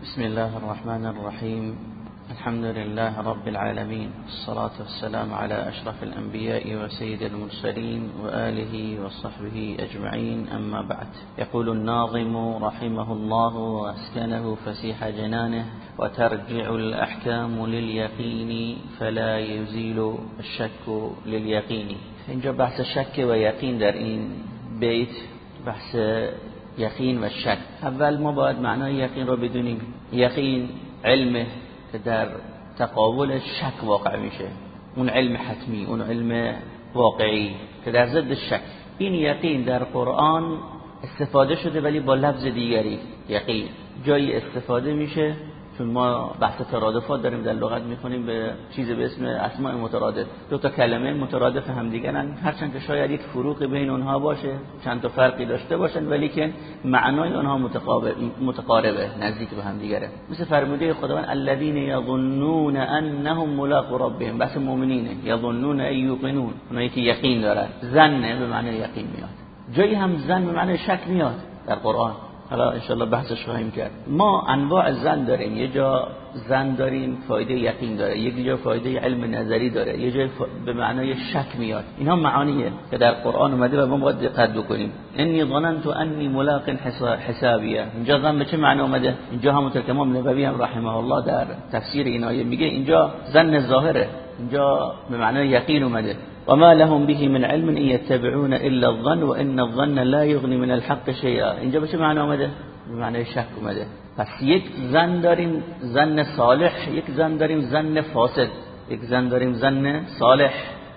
بسم الله الرحمن الرحيم. الحمد لله رب العالمين. الصلاة والسلام على أشرف الأنبياء وسيد المرسلين وآله وصحبه أجمعين. أما بعد يقول الناظم رحمه الله وأسكنه فسيح جنانه وترجع الأحكام لليقين فلا يزيل الشك لليقين. اینجا بحث شک و یقین در بحث یقین و شک. اول ما باید معنای یقین رو بدونیم. یقین علمه که در تقابل شک واقع میشه. اون علم حتمی اون علم واقعی که در ضد شک. این یقین در قرآن استفاده شده ولی با لفظ دیگری. یقین. جایی استفاده میشه چون ما بحث ترادفات داریم در لغت می‌خونیم به چیزی به اسم اسماء مترادف. دو تا کلمه مترادف همدیگرن هرچند که شاید یک فروق بین اونها باشه چند تا فرقی داشته باشن ولی که معنای اونها متقابل متقاربه نزدیک به همدیگره. مثل فرموده خداوند الذين يظنون انهم ملاق ربهم. بس مؤمنینه یظنون ای یوقنون. اونایی که یقین دارن. زنه به معنی یقین میاد. جایی هم زن به معنی شک میاد در قرآن. حالا انشالله بحثش خواهیم کرد. ما انواع زن داریم. یه جا زن داریم فایده یقین داره. یک جا فایده علم نظری داره. یه جا به معنای شک میاد. اینها معانیه که در قرآن اومده و ما باید دقت بکنیم. انی ظننت انی ملاق حسابیه. اینجا زن به چه معنی اومده؟ اینجا هم امام نبوی هم رحمه الله در تفسیر این آیه میگه اینجا زن ظاهره. اینجا به معنای یقین اومده. وما لهم به من علم ان يتبعون الا الظن وان الظن لا يغني من الحق شيئا. اینجا به چه معنی اومده به معنی شک اومده پس یک زن داریم زن صالح یک زن داریم زن فاسد یک زن داریم زن صالح.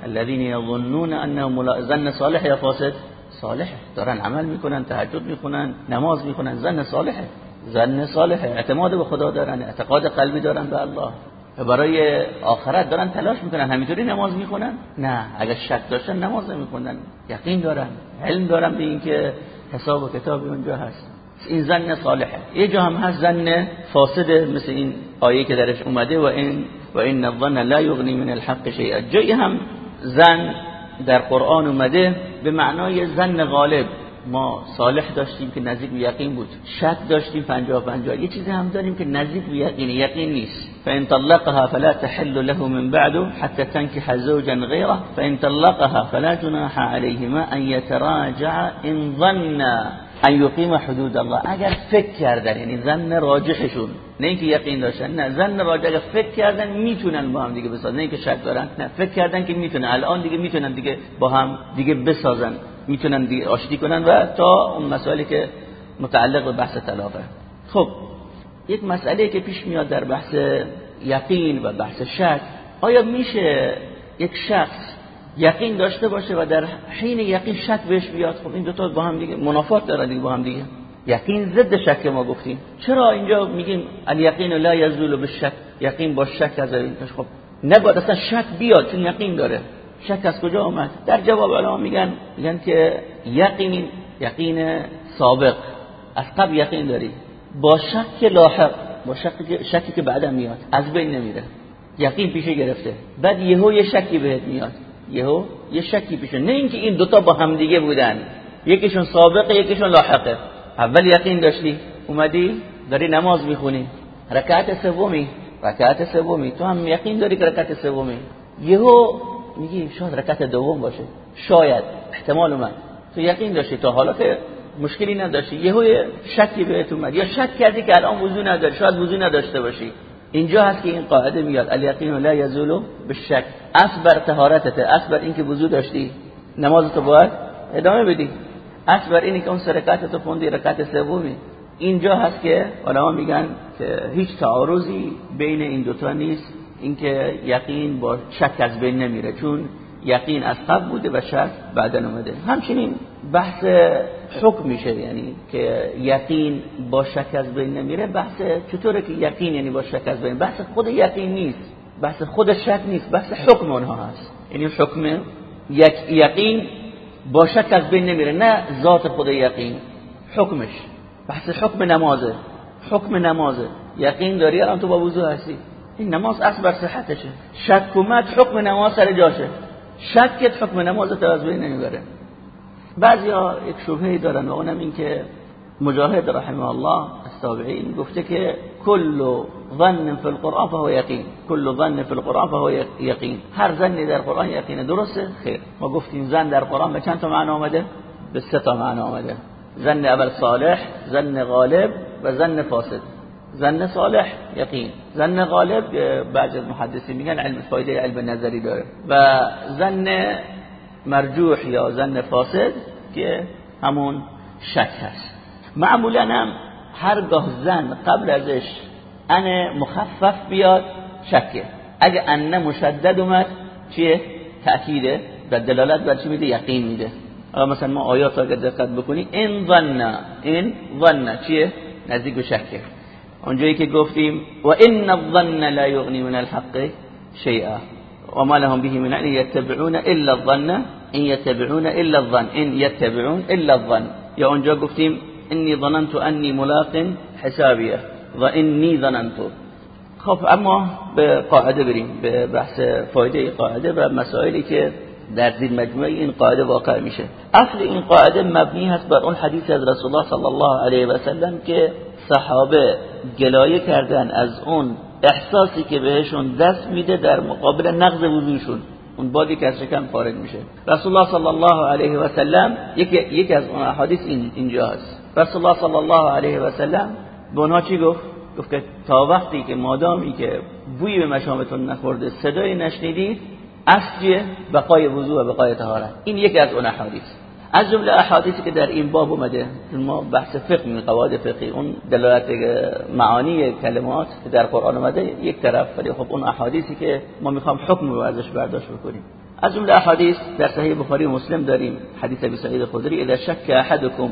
الذين يظنون انهم زن صالح یا فاسد؟ صالح. دارن عمل می‌کنن تهجد می‌کنن نماز می‌کنن زن صالحه زن صالحه اعتماد به خدا دارن اعتقاد قلبی دارن به الله. برای آخرت دارن تلاش می‌کنن همینطوری نماز می‌کنن نه. اگر شک داشتن نماز نمی‌کنن یقین دارن علم دارن به اینکه حساب و کتابی اونجا هست. این زن صالحه. یه جا هم هست زن فاسده مثل این آیه که درش اومده و این و این الظن لا یغنی من الحق شیئا. جایی هم زن در قرآن اومده به معنای زن غالب. ما صالح داشتیم که نزدیک به یقین بود. شک داشتیم 50 50 یه چیزی هم داریم که نزدیک به یقین. یقین نیست. فان طلقها فلا تحل له من بعد حتى تنكح زوجا غيره. فان طلقها فلا جناح عليهما ان يتراجع ان ظن ان يقيم حدود الله. اگر فکر کردن یعنی زن راجحشون. نه اینکه یقین داشتن نه. زن راجح اگر فکر کردن می‌تونن با هم دیگه بسازن. نه اینکه شک دارن نه. فکر کردن که می‌تونن. الان دیگه می‌تونن دیگه با هم دیگه بسازن. می‌تونن دیگه آشتی کنن و تا اون مسائلی که متعلق به بحث طلاقه. خب یک مسئله که پیش میاد در بحث یقین و بحث شک آیا میشه یک شخص یقین داشته باشه و در حین یقین شک بهش بیاد؟ خب این دو تا با هم دیگه منافات دارن دیگه با هم دیگه. یقین ضد شک ما گفتیم. چرا اینجا میگیم الیقین لا یزول بالشک؟ یقین با شک از این خب نباید اصلا شک بیاد چون یقین داره. شک از کجا آمد در جواب علما میگن میگن که یقین یقین سابق. از قبل یقین داری با شک لاحق با شک شکی که بعدا میاد از بین نمیره. یقین پیشه گرفته. بعد یهو یه شکی بهت میاد. یهو یه شکی پیشه نه اینکه این دوتا با هم دیگه بودن. یکیشون سابقه یکیشون لاحقه. اول یقین داشتی. اومدی داری نماز می‌خونی. رکعت سومی. رکعت سومی. تو هم یقین داری که رکعت سومی. یهو میگی شاید رکعت دوم باشه. شاید. احتمال اومد. تو یقین داشتی تا حالا که مشکلی نداشتی. یهو شکی بهت اومد. یا شک کردی که الان وضو نداری. شاید وضو نداشته باشی. اینجا هست که این قاعده میاد. الیقین لا یزول بالشک. اصل بر طهارتت اصل بر اینکه وضو داشتی. نمازتو باید ادامه بدی. اصل بر اینی که اون رکعت خوندی رکعت سومی. اینجا هست که علما میگن که هیچ تعارضی بین این دوتا نیست. اینکه یقین با شک از بین نمیره. چون یقین از قبل بوده و شک بعدا اومده. همچنین بحث حکم میشه یعنی که یقین با شک از بین نمیره. بحث چطوره که یقین یعنی با شک از بین؟ بحث خود یقین نیست. بحث خود شک نیست بحث حکم اونها هست. یعنی حکم یک یقین با شک از بین نمیره نه ذات خود یقین. حکمش. بحث حکم نمازه. حکم نمازه. یقین داری؟ الان تو با وضو هستی. این نماز اصل بر صحتشه. شک اومد حکم نماز سر جاشه. شکت حکم نماز تو از بین نمی‌بره. بعضی ها یک شبهه دارن و اونم این که مجاهد رحمه الله از التابعین گفته که کل ظن فی القرآن فهو یقین. کل ظن فی القرآن فهو یقین. هر ظنی در قرآن یقین درسته؟ خیر. ما گفتیم زن در قرآن به چند تا معنی آمده؟ به سه تا معنی آمده. زن اول صالح زن غالب و زن فاسد. زن صالح یقین. زن غالب بعض از محدثین میگن علم فایده علم نظری داره. و زن مرجوح یا زن فاسد که همون شک هست. معمولا هم هرگاه زن قبل ازش ان مخفف بیاد شکه. اگه ان مشدد اومد چیه؟ تأکیده. و دلالت بر چی میده؟ یقین میده. مثلا ما آیات اگر دقت بکنی این ظن این ظن چیه؟ نزدیک به شکه. اونجایی که گفتیم و ان الظن لا یغنی من الحق شیئا. وما لهم به من علم يتبعون الا الظن. ان يتبعون الا الظن. ان يتبعون الا الظن. یا اونجا گفتیم انی ظننت انی ملاق حسابیه. و انی ظننت. خب اما به قاعده بریم به بحث فایده قاعده و مسائلی که در زیر مجموعه این قاعده واقع میشه. اصل این قاعده مبنی هست بر اون حدیث از رسول الله صلی الله علیه و سلم که صحابه گلایه کردن از اون احساسی که بهشون دست میده در مقابل نقض وضوشون اون بادی که از شکم خارج میشه. رسول الله صلی الله علیه و سلم یکی یکی از اون احادیث این اینجا هست. رسول الله صلی الله علیه و سلم به چی گفت؟ گفت که تا وقتی که مادامی که بوی به مشامتون نخورده صدای نشنیدید اصل بقای وضو و بقای طهارت. این یکی از اون احادیث. از جمله احادیثی که در این باب اومده ما بحث فقه می قواعد فقهی اون دلالت معانی کلمات که در قرآن اومده یک طرف. ولی خب اون احادیثی که ما می‌خوام حکم رو ازش برداشت بکنیم. از جمله احادیث در صحیح بخاری و مسلم داریم. حدیث ابی سعید خدری اذا شک احدكم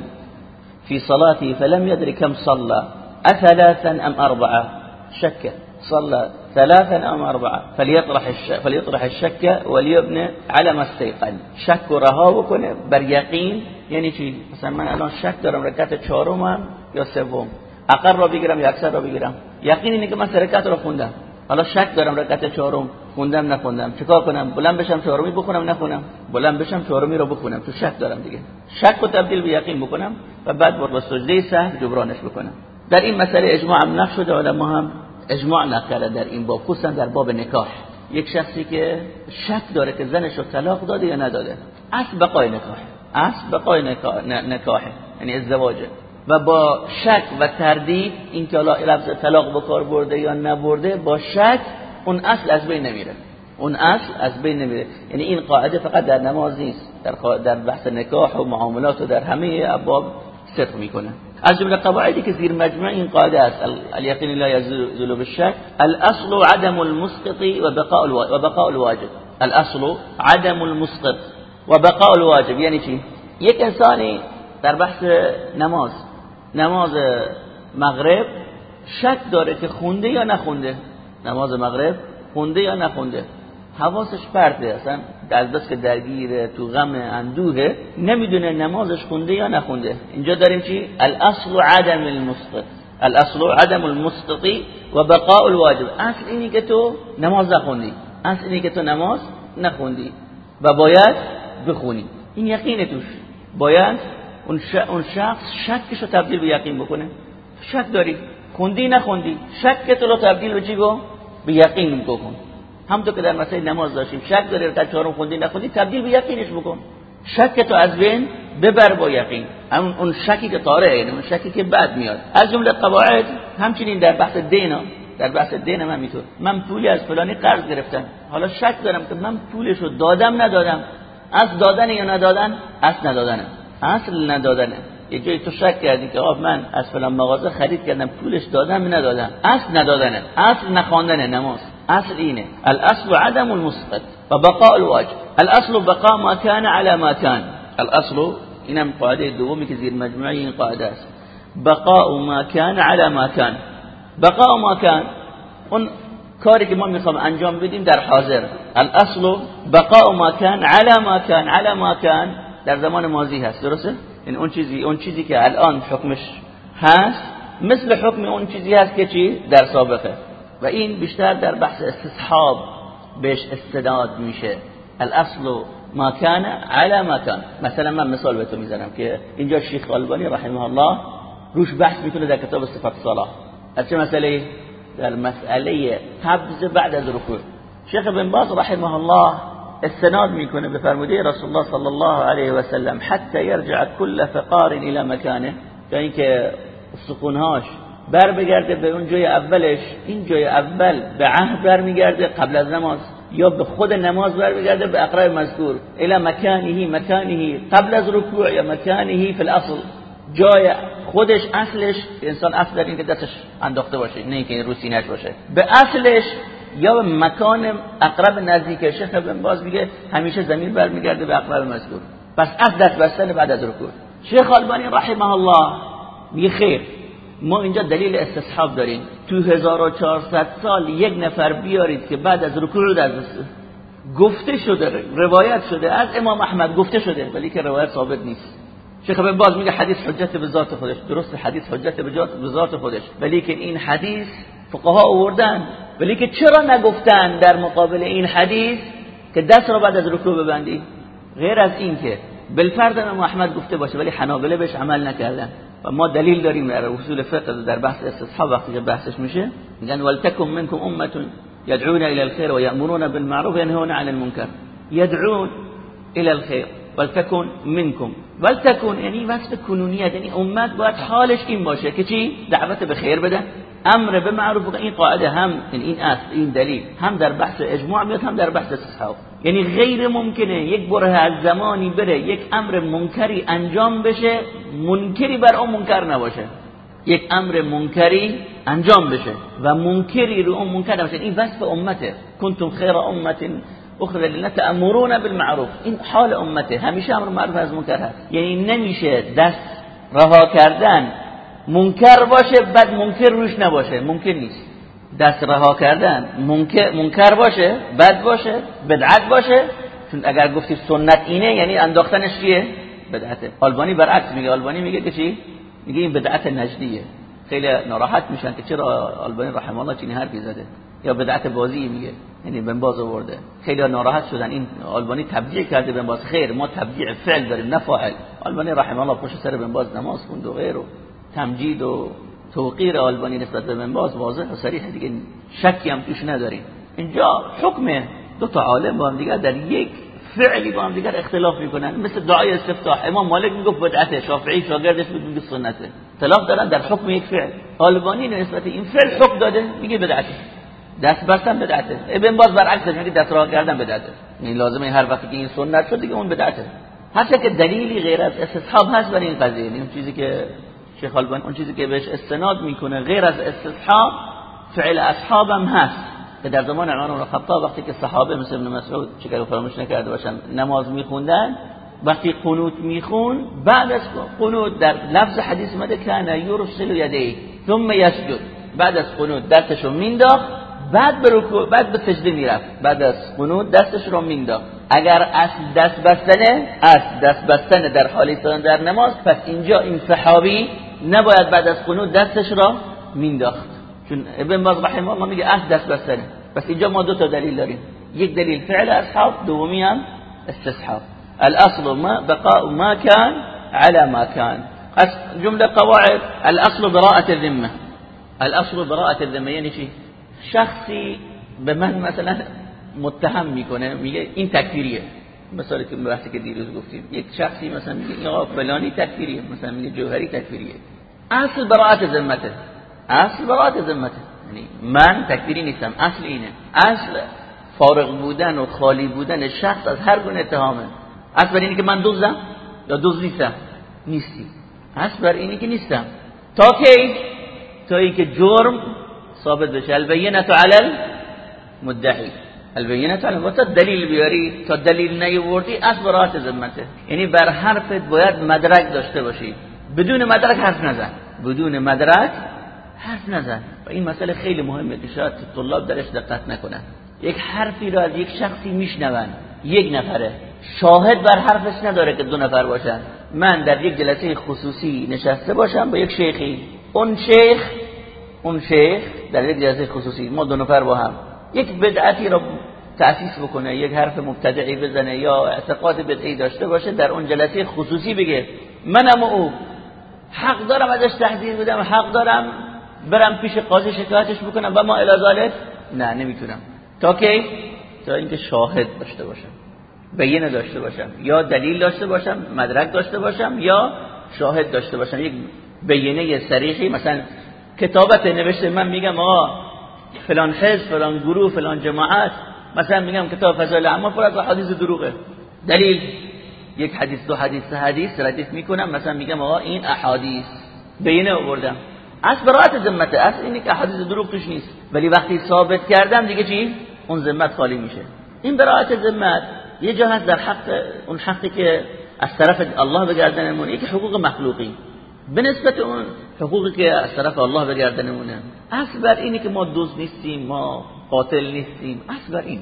في صلاته فلم يدري كم صلى اثلاثا ام اربعه. شك صلى ثلاثا ام اربعه فليطرح الشك فليطرح الشك وليبنى على ما استيقن. شک رها بکنه بر یقین یعنی چی؟ مثلا من الان شک دارم رکعت چهارم یا سوم. اقر را بگیرم یا اکثر را بگیرم؟ یقین اینه که من رکعت رو خوندم. حالا شک دارم رکعت چهارم خوندم نخوندم چیکار کنم؟ بلند بشم چهارمی بخونم نخونم؟ بلند بشم چهارمی رو بخونم تو شک دارم دیگه. شک رو تبدیل به یقین بکنم و بعد با سجده سهو جبرانش بکنم. در این مسئله اجماع هم نقش شده علما هم اجماع نکرده در این باب خصوصا در باب نکاح. یک شخصی که شک داره که زنش رو طلاق داده یا نداده. اصل بقای نکاح. اصل بقای نکاح یعنی ازدواجه و با شک و تردید این که لفظ طلاق بکار برده یا نبرده با شک اون اصل از بین نمیره. اون اصل از بین نمیره. یعنی این قاعده فقط در نماز نیست. در در بحث نکاح و معاملات و در همه ابواب صدق می‌کنه. از جمله قواعدی که زیر مجموع این قاعده است الیقین لا یزول بالشک الاصل عدم المسقط و بقاء الواجب الاصل عدم المسقط و بقاء الواجب یعنی چی یک انسانی در بحث نماز نماز مغرب شک داره که خونده یا نخونده نماز مغرب خونده یا نخونده حواسش پرته اصلا از بس که درگیر تو غم اندوه نمی‌دونه نمازش خونده یا نخونده. اینجا داریم چی؟ الاصل عدم المسقط. الاصل عدم المسقطی و بقاء الواجب. اصل اینی که تو نماز نخوندی. اصل اینی که تو نماز نخوندی. و باید بخونی. این یقین توش. باید اون شخص شکش رو تبدیل به یقین بکنه. شک داری. خوندی نخوندی. شک تو رو تبدیل به چی به یقین بکن. همونطور که در مسئله نماز داشتیم شک داری رکعت چهارم خوندی نخوندی تبدیل به یقینش بکن. شک تو از بین ببر با یقین. همون اون شکی که طاره یعنی اون شکی که بعد میاد. از جمله قواعد همچنین در بحث دینا در بحث دین من میتون من پولی از فلانی قرض گرفتم. حالا شک دارم که من پولشو دادم ندادم. از دادن یا ندادن؟ از ندادنه اصل ندادنه. یه جایی تو شک کردی که آب من از فلان مغازه خرید کردم پولش دادم ندادم. اصل ندادنه. اصل نخواندن نماز. اصل اینه الاصل عدم المسقط و بقاء الواجب الاصل بقاء ما كان على ما كان. الاصل اینم قاعده دومی که زیر مجموعه این قاعده است بقاء ما كان على ما كان. بقاء ما كان. اون کاری که ما می‌خوام انجام بدیم در حاضر. الاصل بقاء ما كان على ما كان. على ما كان در زمان ماضی هست. درسته؟ این اون چیزی اون چیزی که الان حکمش هست مثل حکم اون چیزی هست که چی؟ در سابقه. و این بیشتر در بحث استصحاب بهش استناد میشه. الاصل ما کان على ما کان. مثلا من مثال به تو می‌زنم که اینجا شیخ البانی رحمه الله روش بحث می‌کنه در کتاب صفت صلاح. از چه مسئله؟ در مسئله قبض بعد از رکوع. شیخ بن باز رحمه الله استناد می‌کنه به فرموده رسول الله صلی الله علیه و سلم حتی یرجع کل فقار الى مکانه. تا اینکه سکونهاش بر بگرده به اون جای اولش این جای اول به عهد برمیگرده قبل از نماز یا به خود نماز برمیگرده به اقرای مذکور. الى مکانه مکانه قبل از رکوع یا مکانه فی الاصل جای خودش اصلش انسان اصل در این که دستش انداخته باشه نه اینکه رو سینه‌اش باشه. به اصلش یا به مکان اقرب نزدیک شیخ ابن باز میگه همیشه زمین برمیگرده به اقرب مذکور. پس از دست بستن بعد از رکوع. شیخ البانی رحمه الله میگه خیر. ما اینجا دلیل استصحاب داریم. تو 1400 سال یک نفر بیارید که بعد از رکوع در گفته شده روایت شده. از امام احمد گفته شده ولی که روایت ثابت نیست. شیخ ابن باز میگه حدیث حجت به ذات خودش. درست حدیث حجت به ذات خودش. ولی که این حدیث فقها آوردن. ولی که چرا نگفتن در مقابل این حدیث که دست را بعد از رکوع ببندی؟ غیر از این که بالفرد امام احمد گفته باشه ولی حنابله بهش عمل نکردن. و ما دلیل داریم در اصول فقه در بحث استصحاب وقتی که بحثش میشه. میگن ولتکم منکم امة يدعون إلى الخير ويأمرون بالمعروف وينهون عن المنكر يدعون إلى الخير ولتكن منكم ولتكن یعنی وصف کنونیت یعنی امت باید حالش این باشه که چی؟ دعوت به خیر بده. أمر به معروف این قاعدة هم این است این دلیل هم در بحث اجماع میاد هم در بحث استصحاب. یعنی غیر ممکنه یک بره از زمانی بره یک امر منکری انجام بشه منکری بر اون منکر نباشه. یک امر منکری انجام بشه و منکری رو اون منکر نباشه. این وصف امته. کنتم خیر امت اخرى لنا امرون بالمعروف. این حال امته. همیشه امر معروف از منکر هست. یعنی نمیشه دست رها کردن. منکر باشه بعد منکر روش نباشه. ممکن نیست. دست رها کردن منکر, باشه بد باشه بدعت باشه چون اگر گفتی سنت اینه یعنی انداختنش چیه؟ بدعته. آلبانی برعکس میگه آلبانی میگه که چی؟ میگه این بدعت نجدیه. خیلی ناراحت میشن که چرا آلبانی رحمه الله چینی حرفی زده؟ یا بدعت بازی میگه یعنی بن باز آورده. خیلی ناراحت شدن. این آلبانی تبدیع کرده بن باز. خیر ما تبدیع فعل داریم نه فاعل. آلبانی رحمه الله پشت سر بن باز نماز خوند و غیره تمجید و توقیر آلبانی نسبت به من باز واضح و صریح دیگه شکی هم توش نداریم. اینجا حکم دو تا عالم با هم دیگر در یک فعلی با هم دیگر اختلاف می‌کنن. مثل دعای استفتاح. امام مالک می‌گفت بدعته شافعی شاگردش میگه سنته. اختلاف دارن در حکم یک فعل. آلبانی نسبت این فعل حکم داده میگه بدعته دست بستن بدعته. ابن باز برعکس میگه دست راه کردن بدعته. این لازمه هر وقتی که این سنت شد دیگه اون بدعته. هر که دلیلی غیر از استصحاب هست برای این قضیه. این چیزی که شیخ البانی اون چیزی که بهش استناد می‌کنه غیر از استصحاب فعل اصحابم هست. که در زمان عمر بن خطاب وقتی که صحابه مثل ابن مسعود چیکار فراموش نکرده باشن نماز میخوندن وقتی قنوت میخون بعد از قنوت در لفظ حدیث اومده کان یرسل یدیه ثم یسجد. بعد از قنوت دستشو مینداخت بعد به رکوع بعد به سجده می‌رفت. بعد از قنوت دستش رو مینداخت. اگر اصل دست بستنه اصل دست بستنه در حال در نماز پس اینجا این صحابی نباید بعد از قنوت دستش را مینداخت. چون ابن باز رحمه الله میگه اصل دست بستنه پس اینجا ما دو تا دلیل داریم. یک دلیل فعل اصحاب دومی هم استصحاب. الاصل ما بقاء ما كان على ما كان جمله قواعد الاصل براءه الذمه الاصل براءه الذمه یعنی چی؟ شخصی به من مثلا متهم می‌کنه میگه این تکفیریه. مثالی که بحثی که دیروز گفتیم یک شخصی مثلا میگه آقا فلانی تکفیریه. مثلا میگه جوهری تکفیریه. اصل براعت ذمته. اصل براعت ذمته. یعنی من تکفیری نیستم اصل اینه. اصل فارغ بودن و خالی بودن شخص از هر گونه اتهامه. اصل بر اینه که من دوزم یا دوز نیستم؟ نیستی. اصل بر اینه که نیستم. تا کی؟ تا اینکه جرم ثابت بشه. البینه علی المدعی. البینه علی تا دلیل بیاری تا دلیل نیوردی اصل براعت ذمته یعنی بر حرفت باید مدرک داشته باشی. بدون مدرک حرف نزن. بدون مدرک حرف نزن. و این مسئله خیلی مهمه که شاید طلاب درش دقت نکنن. یک حرفی را از یک شخصی میشنون. یک نفره. شاهد بر حرفش نداره که دو نفر باشن. من در یک جلسه خصوصی نشسته باشم با یک شیخی. اون شیخ اون شیخ در یک جلسه خصوصی. ما دو نفر با هم. یک بدعتی را تأسیس بکنه یک حرف مبتدعی بزنه یا اعتقاد بدعی داشته باشه در اون جلسه خصوصی بگه منم او حق دارم ازش تحذیر بدم حق دارم برم پیش قاضی شکایتش بکنم و ما الازالت نه نمی‌تونم. تا کی؟ تا اینکه شاهد داشته باشم بینه داشته باشم یا دلیل داشته باشم مدرک داشته باشم یا شاهد داشته باشم. یک بینه سریحی مثلا کتابت نوشته من میگم آقا فلان حزب فلان گروه فلان جماعت. مثلا میگم کتاب فضایل اعمال پر از حدیث دروغه. دلیل یک حدیث دو حدیث سه حدیث ردیف می‌کنم. مثلا میگم آقا این احادیث. بینه آوردم. از برات ذمت از اینی که حدیث دروغ توش نیست. ولی وقتی ثابت کردم دیگه چی؟ اون ذمت خالی میشه. این برات ذمت یه جا هست در حق اون حقی که از طرف الله به گردنمون یکی حقوق مخلوقی. به نسبت اون حقوقی که از طرف الله به گردنمونه اصل بر اینی که ما دوست نیستیم ما قاتل نیستیم. اصل بر این.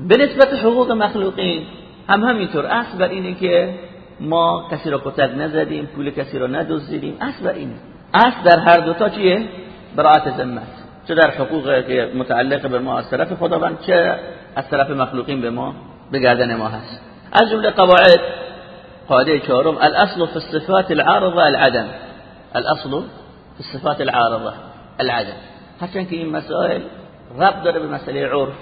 به نسبت حقوق مخلوقین هم همینطور. اصل بر اینه که ما کسی را کتک نزدیم پول کسی را ندزدیدیم. اصل بر اینه. اصل در هر دوتا چیه؟ براعت ذمت. چه در حقوق که متعلق به ما از طرف خداوند چه از طرف مخلوقین به ما به گردن ما هست. از جمله قواعد. قاعده چهارم. الاصل في الصفات العارضه العدم. الاصل في الصفات العارضه العدم. هرچند که این مسائل ربط داره به مسئله عرف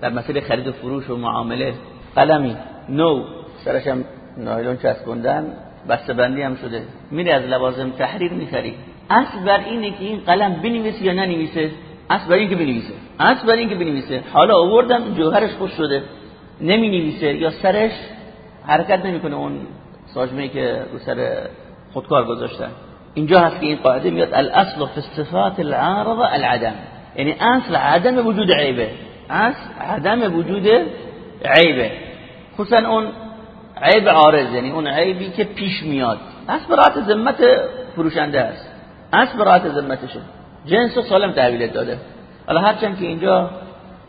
در مسئله خرید و فروش و معامله قلمی نو. سرش هم نایلون چسبوندن بسته بندی هم شده. میره از لوازم تحریر می‌خری. اصل بر اینه که این قلم بنویسه یا ننویسه؟ اصل بر این که بنویسه. اصل بر این که بنویسه. حالا آوردم جوهرش خوش شده. نمی نویسه یا سرش حرکت نمی‌کنه اون ساجمه که رو سر خودکار گذاشتن. اینجا هست که این قاعده میاد الاصل فی الصفات العارضه العدم. یعنی اصل عدم وجود عیبه. اصل عدم وجود عیبه. خصوصا اون عیب عارض یعنی اون عیبی که پیش میاد. اصل برات ذمت فروشنده است. اصل برات ذمتشه. جنس و سالم تحویلت داده. حالا هرچند که اینجا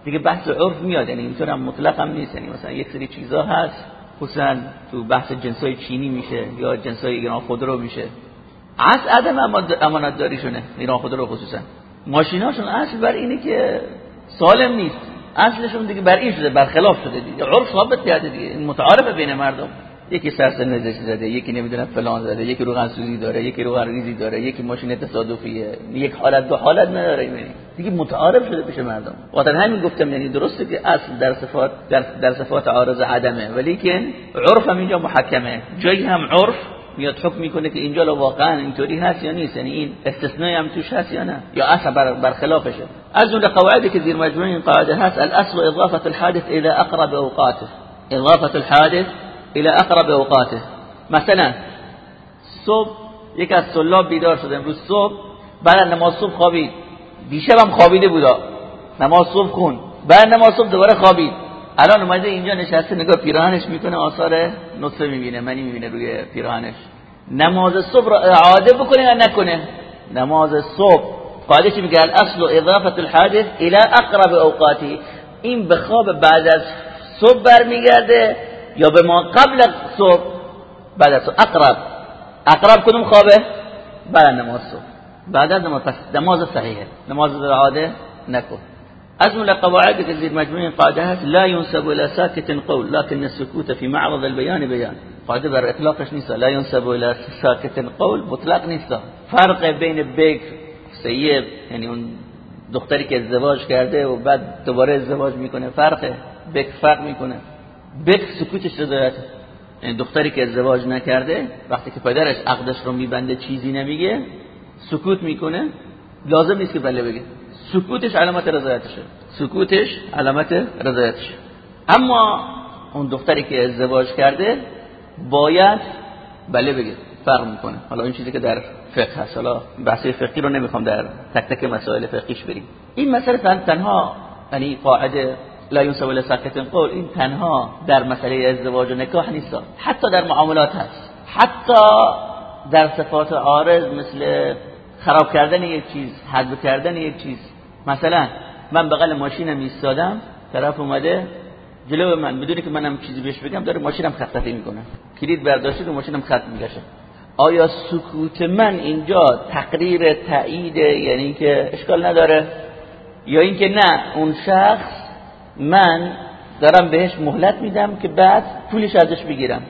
دیگه بحث عرف میاد یعنی اینطور هم مطلق هم نیست. یعنی مثلا یک سری چیزا هست. خصوصا تو بحث جنسای چینی میشه یا جنسای ایران خودرو میشه. از عدم امانت داریشونه ایران خودرو خصوصا. ماشیناشون اصل بر اینه که سالم نیست. اصلشون دیگه بر این شده برخلاف شده دیگه. عرف ثابت کرده دیگه. این متعارف بین مردم. یکی سرسن نزش زده یکی نمی‌دونم فلان زده یکی روغن سوزی داره یکی روغن ریزی داره یکی ماشین تصادفیه. یک حالت دو حالت نداره یعنی دیگه متعارف شده پیش مردم. وقتی همین گفتم یعنی درسته که اصل در صفات در, در صفات عارض عدمه ولی که عرف هم اینجا محکمه. جایی هم عرف میاد حکم می‌کنه که اینجا واقعا اینطوری هست یا نیست؟ یعنی این استثنایی هم توش هست یا نه؟ یا اصل بر برخلافشه؟ از اون قواعدی که زیر مجموعه این قاعده هست الاصل اضافه الحادث الى اقرب اوقاته اضافه الحادث الى اقرب اوقاته مثلا صبح یک از طلاب بیدار شد امروز صبح بعد نماز صبح خوابید. دیشب خوابیده بودا. نماز صبح خون. بعد نماز صبح دوباره خوابید. الان اومده اینجا نشسته نگاه پیراهنش می‌کنه آثار نطفه می‌بینه منی می‌بینه روی پیراهنش نماز صبح را اعاده بکنه یا نکنه؟ نماز صبح. قاعده میگه؟ الاصل اضافه الحادث الى اقرب اوقاتی این به خواب بعد از صبح برمیگرده یا به ما قبل صبح بعد از صبح؟ اقرب. اقرب کدوم خوابه؟ بعد نماز صبح. بعد از نماز نماز صحیحه. نماز عاده نکن. از من قواعد که زیر مجموعه قاعده هست لا ينسب الى ساكت قول لكن السكوت في معرض البيان بيان قاعده بر اطلاقش نیست لا ينسب الى ساكت قول مطلق نیست. فرق بین بکر سیب یعنی اون دختری که ازدواج کرده و بعد دوباره ازدواج می‌کنه فرقه بکر فرق می‌کنه. بکر سکوتش رضایته یعنی دختری که ازدواج نکرده وقتی که پدرش عقدش رو میبنده چیزی نمیگه سکوت می‌کنه. لازم نیست که بله بگه. سکوتش علامت رضایتشه. سکوتش علامت رضایتشه. اما اون دختری که ازدواج کرده باید بله بگه فرق می‌کنه. حالا این چیزی که در فقه هست. حالا بحث فقهی رو نمی‌خوام در تک تک مسائل فقهیش بریم. این مسئله تنها یعنی قاعده لا ينسب ولا ساکت قول این تنها در مسئله ازدواج و نکاح نیست. حتی در معاملات هست. حتی در صفات عارض مثل خراب کردن یک چیز حذف کردن یک چیز مثلا من بغل ماشینم ایستادم طرف اومده جلو من بدونی که منم چیزی بهش بگم داره ماشینم خط می‌کنه. کلید برداشته و ماشینم خط می‌کشه. آیا سکوت من اینجا تقریر تایید یعنی که اشکال نداره؟ یا اینکه نه اون شخص من دارم بهش مهلت میدم که بعد پولش ازش بگیرم.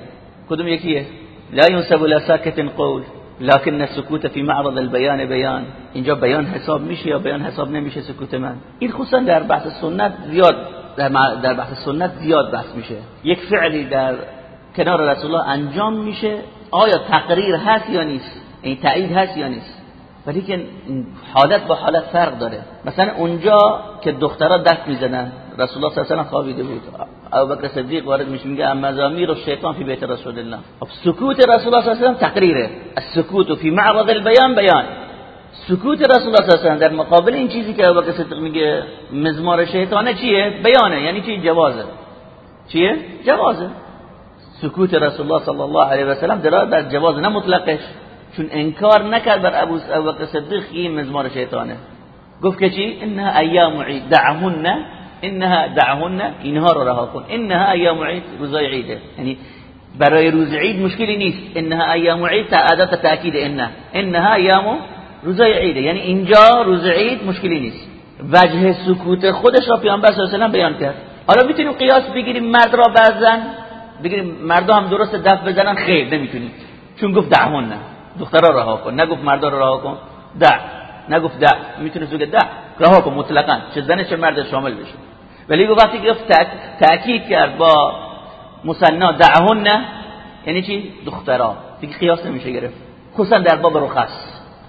کدوم یکیه؟ لا ينسب الى ساکت قول لكن سکوت فی معرض البیان بیان اینجا بیان حساب میشه یا بیان حساب نمیشه سکوت من؟ این خصوصا در بحث سنت زیاد در, بحث سنت زیاد بحث میشه. یک فعلی در کنار رسول الله انجام میشه. آیا تقریر هست یا نیست؟ این تایید هست یا نیست؟ ولی که حالت با حالت فرق داره. مثلا اونجا که دخترها دست می‌زنن رسول الله صلی الله علیه و خوابیده بود. ابوبکر صدیق وارد میشه میگه مزامیر و شیطان فی بیت رسول الله خب سکوت رسول الله صلی الله علیه و تقریره السکوت فی معرض البیان بیان سکوت رسول الله صلی الله در مقابل این چیزی که ابوبکر صدیق میگه مزمار شیطانه چیه بیانه یعنی چی جوازه چیه جوازه سکوت رسول الله صلی الله علیه و سلم در جواز نه مطلقش چون انکار نکرد بر ابو بکر صدیق این مزمار شیطانه گفت که چی انها ایام عید دعهن انها دعهن اینها رو رها کن. انها ایام عید روزای عیده. یعنی برای روز عید مشکلی نیست. انها ایام عید تعادت تاکید انها انها ایام روزای عیده. یعنی اینجا روز عید مشکلی نیست. وجه سکوت خودش را پیامبر صلی الله علیه و بیان کرد. حالا می‌تونیم قیاس بگیریم مرد را بعضن بگیریم مرد هم درست دف بزنن؟ خیر نمی‌تونیم. چون گفت دعهن. دخترها رها کن. نگفت مردا رو رها کن. دع. نگفت دع. می‌تونه بگه دع. رها کن مطلقا. چه زن چه مرد شامل بشه. ولی وقتی گفت تاکید کرد با مصنا دعهن یعنی چی؟ دخترها دیگه قیاس نمیشه گرفت. خصوصا در باب رخص.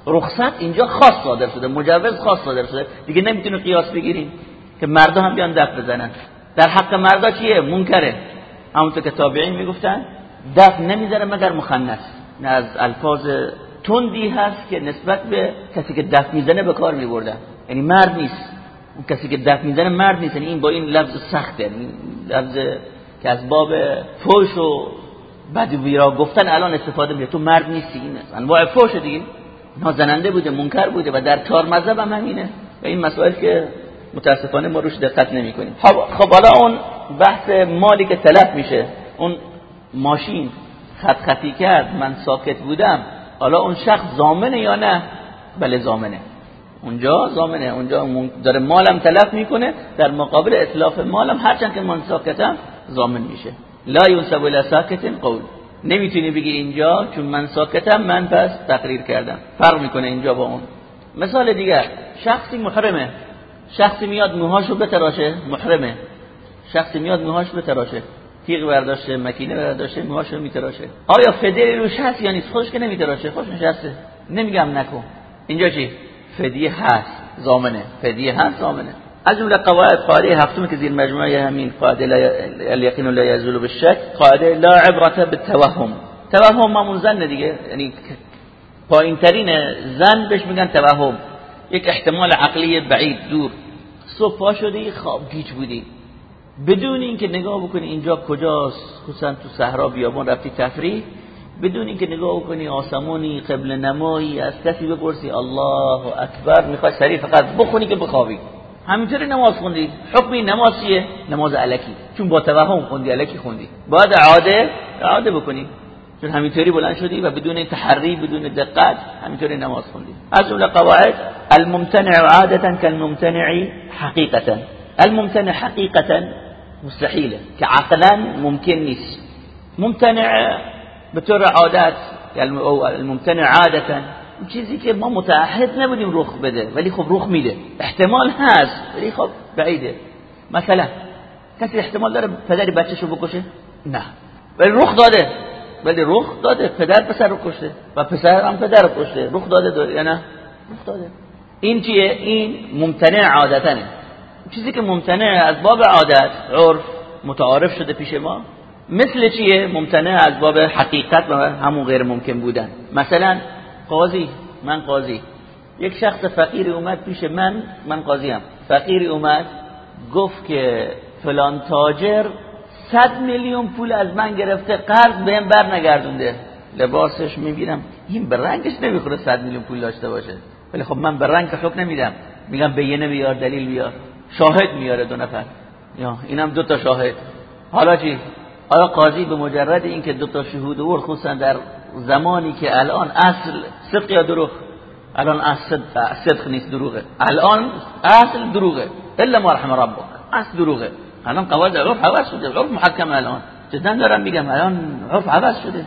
رخصت اینجا خاص صادر شده. مجوز خاص صادر شده. دیگه نمی‌تونه قیاس بگیریم که مردا هم بیان دف بزنن. در حق مردا چیه؟ منکره. همونطور که تابعین می‌گفتن دف نمی‌ذاره مگر مخنث. نه از الفاظ تندی هست که نسبت به کسی که دف می‌زنه به کار میبردن یعنی مرد نیست. اون کسی که دف می‌زنه مرد نیست. یعنی این با این لفظ سخته. این لفظ که از باب فوش و بدوی را گفتن الان استفاده میشه. تو مرد نیستی. این انواع فوش دیگه. نازننده بوده منکر بوده و در چهار مذهب هم همینه. و این مسائل که متاسفانه ما روش دقت نمی کنیم خب, خب حالا اون بحث مالی که تلف میشه. اون ماشین خط خطی کرد من ساکت بودم. حالا اون شخص زامنه یا نه؟ بله زامنه. اونجا زامنه. اونجا داره مالم تلف می‌کنه. در مقابل اطلاف مالم هرچند که من ساکتم زامن میشه. لا ينسب الى ساکت قول. نمی‌تونی بگی اینجا چون من ساکتم من پس تقریر کردم. فرق می‌کنه اینجا با اون. مثال دیگر شخصی محرمه. شخصی میاد موهاشو بتراشه. محرمه. شخصی میاد موهاشو بتراشه. تیغ برداشته مکینه برداشته موهاشو میتراشه. آیا فدیه روش هست یا نیست؟ خودش که نمیتراشه. خوش نشسته. نمیگم نکن. اینجا چی؟ فدیه هست زامنه. فدیه هست زامنه. از جمله قواعد قاعده هفتم که زیر مجموعه همین قاعده الیقین لا یزول بالشک قاعده لا عبرت بالتوهم. توهم مامون زن دیگه یعنی پایین ترین زن بهش میگن توهم. یک احتمال عقلی بعید دور. صبح پا شدی خواب گیج بودی. بدون اینکه نگاه بکنی اینجا کجاست خصوصا تو صحرا بیابان رفتی تفریح بدون اینکه نگاه بکنی آسمانی قبل نمایی از کسی بپرسی الله اکبر می‌خوای سریع فقط بخونی که بخوابی. همینطوری نماز خوندی. حکمی نماز چیه؟ نماز علکی. چون با توهم خوندی علکی خوندی. باید عاده عاده بکنی. چون همینطوری بلند شدی و بدون تحری بدون دقت همینطوری نماز خوندی. از اون قواعد الممتنع عادتا كالممتنع حقیقتا. الممتنع حقیقتا مستحیله که عقلا ممکن نیست. ممتنع به طور عادت یعنی الممتنع عادتا. چیزی که ما متعهد نبودیم رخ بده ولی خب رخ میده. احتمال هست ولی خب بعیده. مثلا کسی احتمال داره پدری بچه‌شو بکشه؟ نه. ولی رخ داده. ولی رخ داده پدر پسر رو کشته. و پسر هم پدر رو کشته. رخ داده داره یا نه؟ رخ داده. این چیه؟ این ممتنع عادتنه چیزی که ممتنع از باب عادت عرف متعارف شده پیش ما مثل چیه؟ ممتنع از باب حقیقت و همون غیر ممکن بودن. مثلا قاضی من قاضی. یک شخص فقیری اومد پیش من من قاضیم فقیری اومد گفت که فلان تاجر صد میلیون پول از من گرفته قرض بهم بر نگردونده لباسش می‌بینم این به رنگش نمی‌خوره صد میلیون پول داشته باشه. ولی خب من به رنگ حکم نمیدم. میگم بینه بیار دلیل بیار. شاهد میاره دو نفر. یا اینم دو تا شاهد. حالا چی؟ حالا قاضی به مجرد اینکه دو تا شهود اور خصوصا در زمانی که الان اصل صدق یا دروغ؟ الان اصل صدق نیست دروغه. الان اصل دروغه. الا ما رحم ربک. اصل دروغه. الان قواعد عرف عوض شده. عرف محکم الان. جدا دارم میگم الان عرف عوض شده.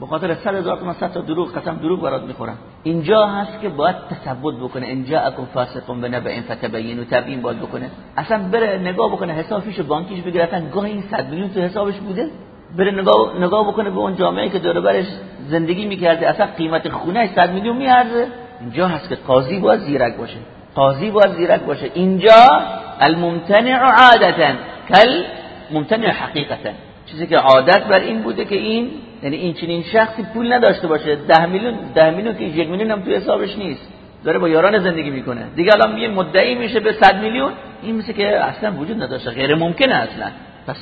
به خاطر 100 هزار تومان 100 تا دروغ قسم دروغ برات می‌خورن اینجا هست که باید تثبت بکنه. اینجا اكون فاسقون بنبأ فتبینوا. تبیین باید بکنه. اصلا بره نگاه بکنه. حسابش بانکیش بگیره. اصلا گاهی این 100 میلیون تو حسابش بوده. بره نگاه نگاه بکنه به اون جامعه که دور برش زندگی می‌کرده. اصلا قیمت خونه 100 میلیون میارزه. اینجا هست که قاضی باید زیرک باشه. قاضی باید زیرک باشه. اینجا الممتنع عادتا. کل ممتنع حقیقتا. چیزی که عادت بر این بوده که این یعنی این چنین شخصی پول نداشته باشه. ده میلیون ده میلیون که یک میلیون هم توی حسابش نیست. داره با یاران زندگی می‌کنه. دیگه الان یه مدعی میشه به 100 میلیون. این مثل که اصلا وجود نداشته. غیر ممکنه اصلا. پس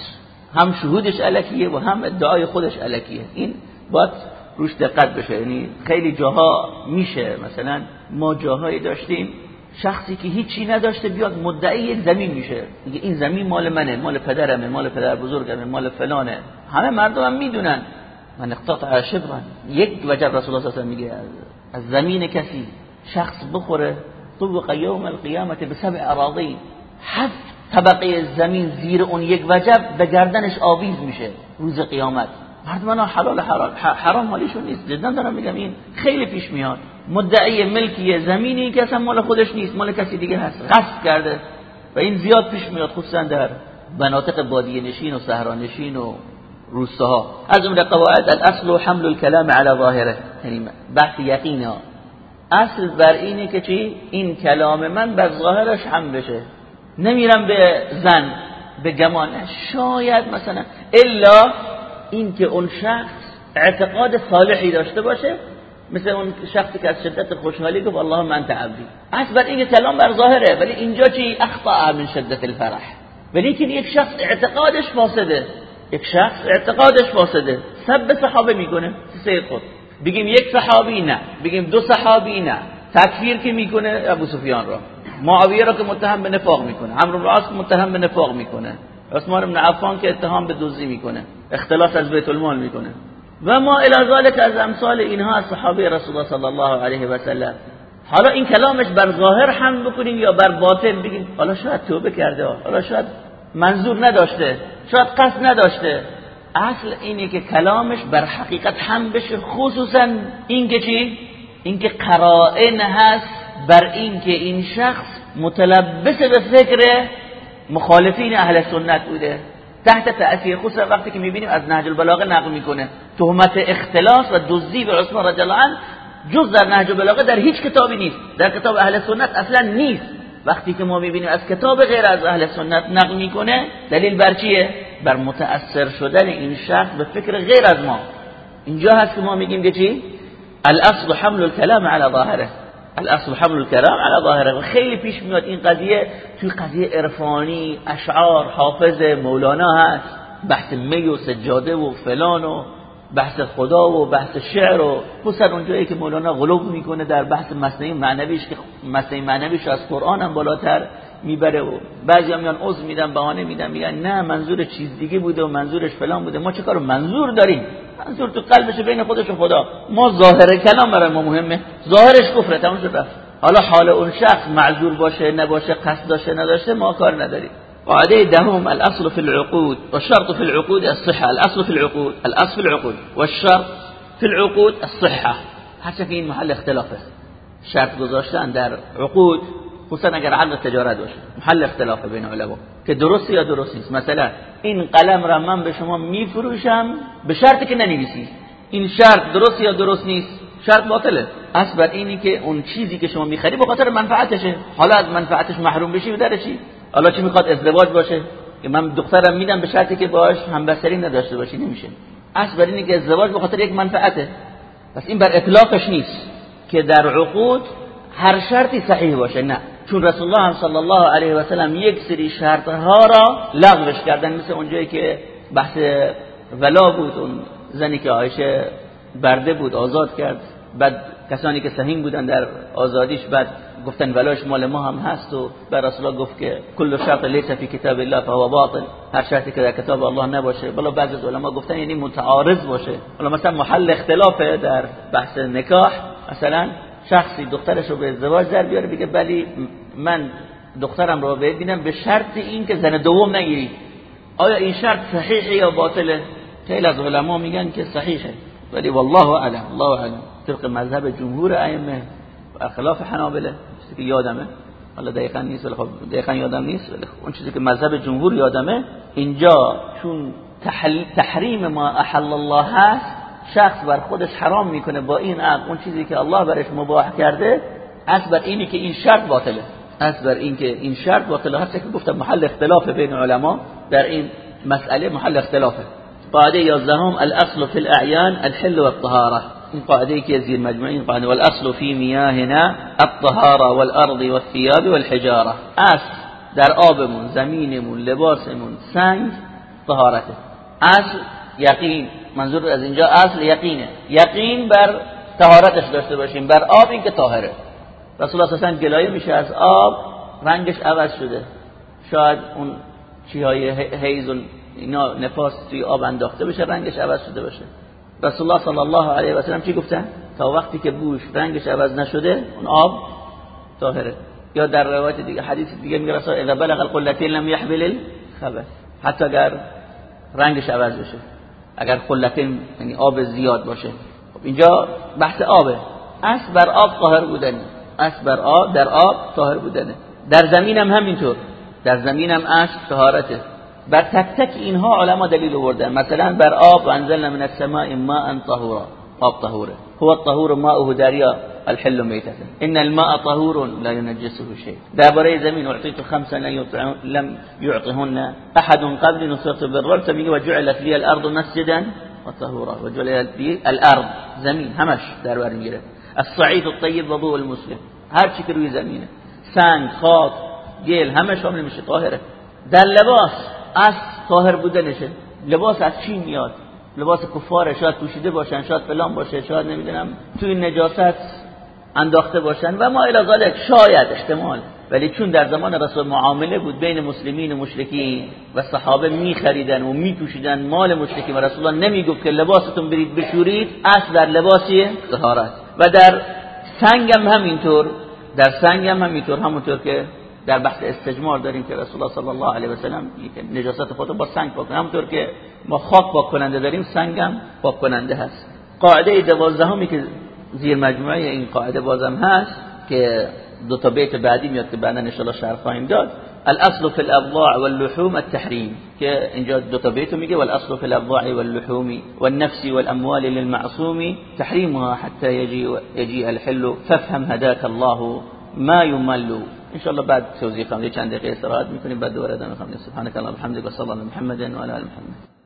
هم شهودش علکیه و هم ادعای خودش علکیه این باید روش دقت بشه. یعنی خیلی جاها میشه. مثلا ما جاهایی داشتیم. شخصی که هیچی نداشته بیاد مدعی یک زمین میشه. میگه این زمین مال منه. مال پدرمه مال پدر بزرگمه مال فلانه. همه مردم هم می‌دونن. من اقتطع شبرا یک وجه رسول الله صلی میگه از زمین کسی شخص بخوره طبق یوم القیامت به سبع اراضی هفت طبقه زمین زیر اون یک وجب به گردنش آویز میشه روز قیامت. مردم حلال حرام حرام مالیشون نیست. جدا دارم میگم این خیلی پیش میاد. مدعی ملکی زمینی که اصلا مال خودش نیست مال کسی دیگه هست. غصب کرده. و این زیاد پیش میاد خصوصا در مناطق بادیه نشین و صحرا نشین و روستاها. از اون قواعد الاصل و حمل الكلام على ظاهره. یعنی بحث یقینا اصل بر اینه که چی؟ این کلام من بر ظاهرش هم بشه. نمیرم به زن به گمان. شاید مثلا الا این که اون شخص اعتقاد صالحی داشته باشه مثل اون شخصی که از شدت خوشحالی گفت اللهم انت عبدی. اصل بر این کلام بر ظاهره ولی اینجا چی؟ اخطا من شدت الفرح. ولی که یک شخص اعتقادش فاسده. یک شخص اعتقادش فاسده. سب صحابه می‌کنه سید خود بگیم یک صحابی نه. بگیم دو صحابی نه. تکفیر که می‌کنه ابو سفیان را. معاویه را که متهم به نفاق می‌کنه. عمرو بن العاص متهم به نفاق می‌کنه. عثمان بن عفان که اتهام به دزدی می‌کنه. اختلاس از بیت المال می‌کنه. و ما الى ذلك از امثال اینها از صحابه رسول الله صلی الله علیه و سلم. حالا این کلامش بر ظاهر هم بکنیم یا بر باطن؟ بگیم حالا شاید توبه کرده حالا شاید منظور نداشته شاید قصد نداشته. اصل اینه که کلامش بر حقیقت هم بشه خصوصا اینکه چی؟ اینکه قرائن هست بر اینکه این شخص متلبس به فکر مخالفین اهل سنت بوده. تحت تأثیر خصوصا وقتی که می‌بینیم از نهج البلاغه نقل می‌کنه. تهمت اختلاس و دزدی به عثمان رضی الله جز در نهج البلاغه در هیچ کتابی نیست. در کتاب اهل سنت اصلا نیست. وقتی که ما می‌بینیم از کتاب غیر از اهل سنت نقل می‌کنه دلیل بر چیه؟ بر متأثر شدن این شخص به فکر غیر از ما. اینجا هست که ما میگیم که چی؟ الاصل حمل الكلام على ظاهره. الاصل حمل الكلام على ظاهره. خیلی پیش میاد این قضیه توی قضیه عرفانی اشعار حافظ مولانا هست. بحث می و سجاده و فلان و بحث خدا و بحث شعر و خصوصا اونجایی که مولانا غلوب می‌کنه در بحث مصنعی معنویش که مصنعی معنویش از قرآن هم بالاتر می‌بره و بعضی هم میان عضو میدن بهانه میدن میگن نه منظور چیز دیگه بوده و منظورش فلان بوده. ما چه کار منظور داریم؟ منظور تو قلبش بین خودش و خدا. ما ظاهر کلام برای ما مهمه. ظاهرش کفره تموم شد حالا حال اون شخص معذور باشه نباشه قصد داشته نداشته ما کار نداریم. قاعده دهم الاصل في العقود والشرط في العقود الصحة الاصل في العقود الاصل في العقود والشرط في العقود الصحة. حتى في محل اختلافه. شرط گذاشتن در عقود خصوصا اگر عقد تجارت باشه. محل اختلاف بین علما. که درست یا درست نیست. مثلا این قلم را من به شما میفروشم به شرطی که ننویسی این شرط درست یا درست نیست؟ شرط باطله. اصل بر اینی که اون چیزی که شما می‌خری به خاطر منفعتشه. حالا از منفعتش محروم بشی و درشی. حالا چی می‌خواد؟ ازدواج باشه. که من دخترم میدم به شرطی که باش همبستری نداشته باشی نمیشه. اصل بر اینی که ازدواج به خاطر یک منفعته. پس این بر اطلاقش نیست که در عقود هر شرطی صحیح باشه نه. چون رسول الله صلی الله علیه و سلم یک سری شرط ها را لغوش کردن مثل اونجایی که بحث ولا بود اون زنی که عایشه برده بود آزاد کرد بعد کسانی که سهیم بودن در آزادیش بعد گفتن ولاش مال ما هم هست و بر رسول الله گفت که کل شرط لیس فی کتاب الله فهو باطل. هر شرطی که در کتاب الله نباشه. بلا بعضی از علما گفتن یعنی متعارض باشه. حالا مثلا محل اختلافه در بحث نکاح مثلا شخصی دخترش رو به ازدواج در بیاره بگه ولی من دخترم رو ببینم به شرط این که زن دوم نگیری. آیا این شرط صحیحه یا باطله؟ خیلی از علما میگن که صحیحه. ولی والله اعلم. الله اعلم. طبق مذهب جمهور ائمه و حنابله چیزی که یادمه. حالا دقیقا نیست ولی خب دقیقا یادم نیست ولی خب اون چیزی که مذهب جمهور یادمه اینجا چون تحریم ما احل الله هست شخص بر خودش حرام می‌کنه با این عقل اون چیزی که الله برش مباح کرده از بر اینی که این شرط باطله. از بر این که این شرط باطله. هست که گفتم محل اختلاف بین علما در این مسئله محل اختلافه. قاعده یازدهم الاصل في الاعیان الحل والطهاره این قاعده که زیر مجموعه این قاعده. والاصل في میاهنا الطهاره والارض والثياب والحجاره اصل در آبمون زمینمون لباسمون سنگ طهارته. اصل یقین. منظور از اینجا اصل یقینه. یقین بر طهارتش داشته باشیم. بر آب این که طاهره. رسول الله صلی گلایه میشه از آب رنگش عوض شده. شاید اون چیهای حیز و اینا نفاس توی آب انداخته بشه رنگش عوض شده باشه. رسول الله صلی الله علیه و سلم چی گفتن تا وقتی که بوش رنگش عوض نشده اون آب طاهره یا در روایت دیگه حدیث دیگه میگه رسول اذا بلغ القلتين لم يحمل الخبث حتی اگر رنگش عوض بشه اگر قلتین یعنی آب زیاد باشه خب اینجا بحث آبه اصل بر آب طاهر بودن اصل بر آب در آب طاهر بودنه در زمین هم همینطور در زمین هم طهارته بر تک تک اینها علما دلیل آوردن. مثلا بر آب انزلنا من السماء ماء طهورا. آب طهوره. هو الطهور ماؤه دریا الحل میتته ان الماء طهور لا ينجسه شيء. درباره زمین اعطيت خمسا لم يعطهن احد قبل نصرت بالرعب. میگه وجعلت لي الأرض مسجدا وطهورا وجعلت لي الأرض. زمین. همش درباره میگیره. الصعيد الطيب وضوء المسلم. هر چی که روی زمینه. سنگ خاک گل همه شامل طاهره. در لباس. از طاهر بودنشه. لباس از چی میاد. لباس کفار شاید پوشیده باشن شاید فلان باشه شاید نمی‌دونم. توی نجاست انداخته باشن و ما الی شاید احتمال. ولی چون در زمان رسول معامله بود بین مسلمین و مشرکین و صحابه میخریدن و میپوشیدن مال مشرکین و رسول الله نمی‌گفت که لباستون برید بشورید اصل در لباسی طهارت. و در سنگم همینطور در سنگم همینطور همونطور که در بحث استجمار داریم که رسول الله صلی الله علیه و سلم نجاست خود با سنگ پاک همونطور که ما خاک پاک کننده داریم سنگم پاک کننده هست. قاعده دوازدهمی که زیر مجموعه این قاعده بازم هست که دو تا بیت بعدی میاد که بعدا ان شرح خواهیم داد. الاصل في الابضاع واللحوم التحريم تا بیت میگه. والاصل في الابضاع واللحوم والنفس والاموال للمعصوم. تحريمها حتى يجي يجي الحل. فافهم هداك الله ما يمل. ان شاء الله بعد توضیح خواهم. چند دقیقه استراحت می‌کنیم بعد دوباره ادامه خواهم. سبحانك اللهم وبحمدك وصلى الله محمد وعلى ال محمد.